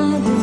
another